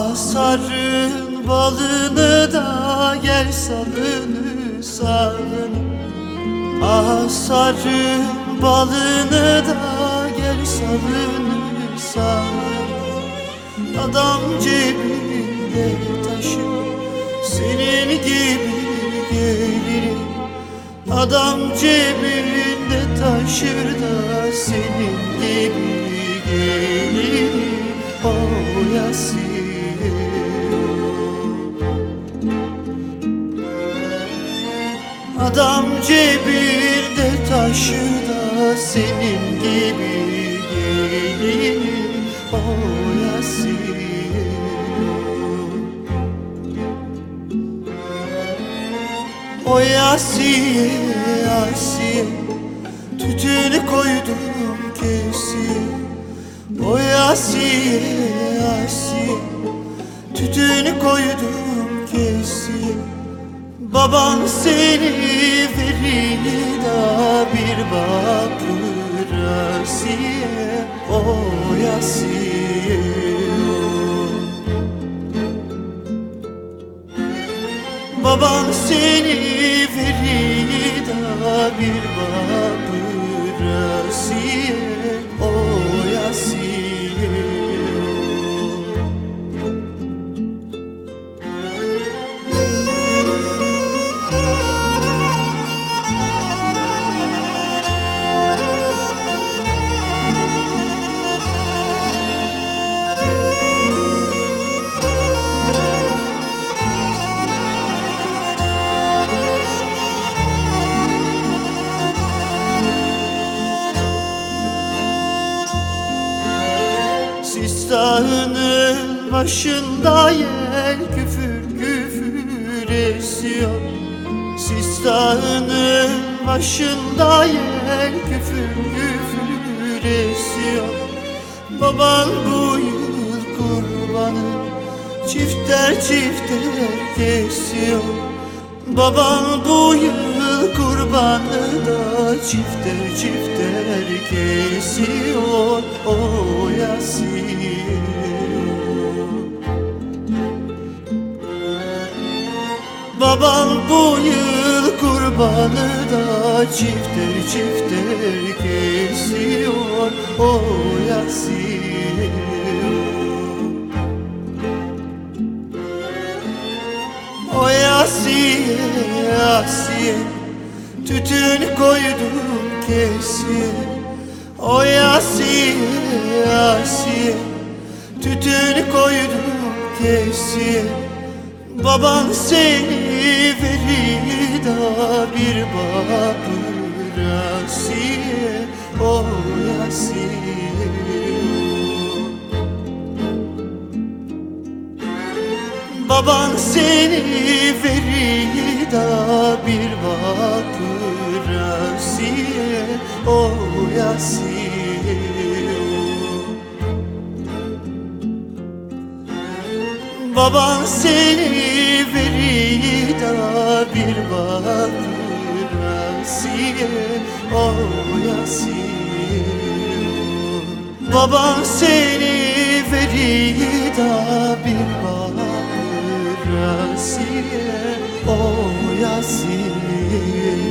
Asarın balını da gel salını salını Asarın balını da gel salını salını Adam cebinde taşı senin gibi gelir. Adam cebinde taşır da senin gibi gelir. O Yasin Adam cebinde taşır da senin gibi gelir. O Yasin O Asiye, Asiye Tütünü koydum Baban seni verir bir bakır Asiye O Asiye Baban seni verir bir bakır Sistanın başında yel küfür küfür esiyor. Sistanın başında yel küfür küfür esiyor. Baban bu yıl kurbanı çifter çifter kesiyor. Baban bu yıl kurbanı da çifter çifter kesiyor O Yasin Baban bu yıl kurbanı da çifter çifter kesiyor O Yasin O Asiye, Asiye Tütün koydum kesiye O Asiye, Asiye Tütün koydum kesiye Baban seni verir bir bakır Asiye O Asiye Baban seni Baban seni verir da bir bakır Asiye O Yasin Baban seni verir da bir bakır Asiye O Yasin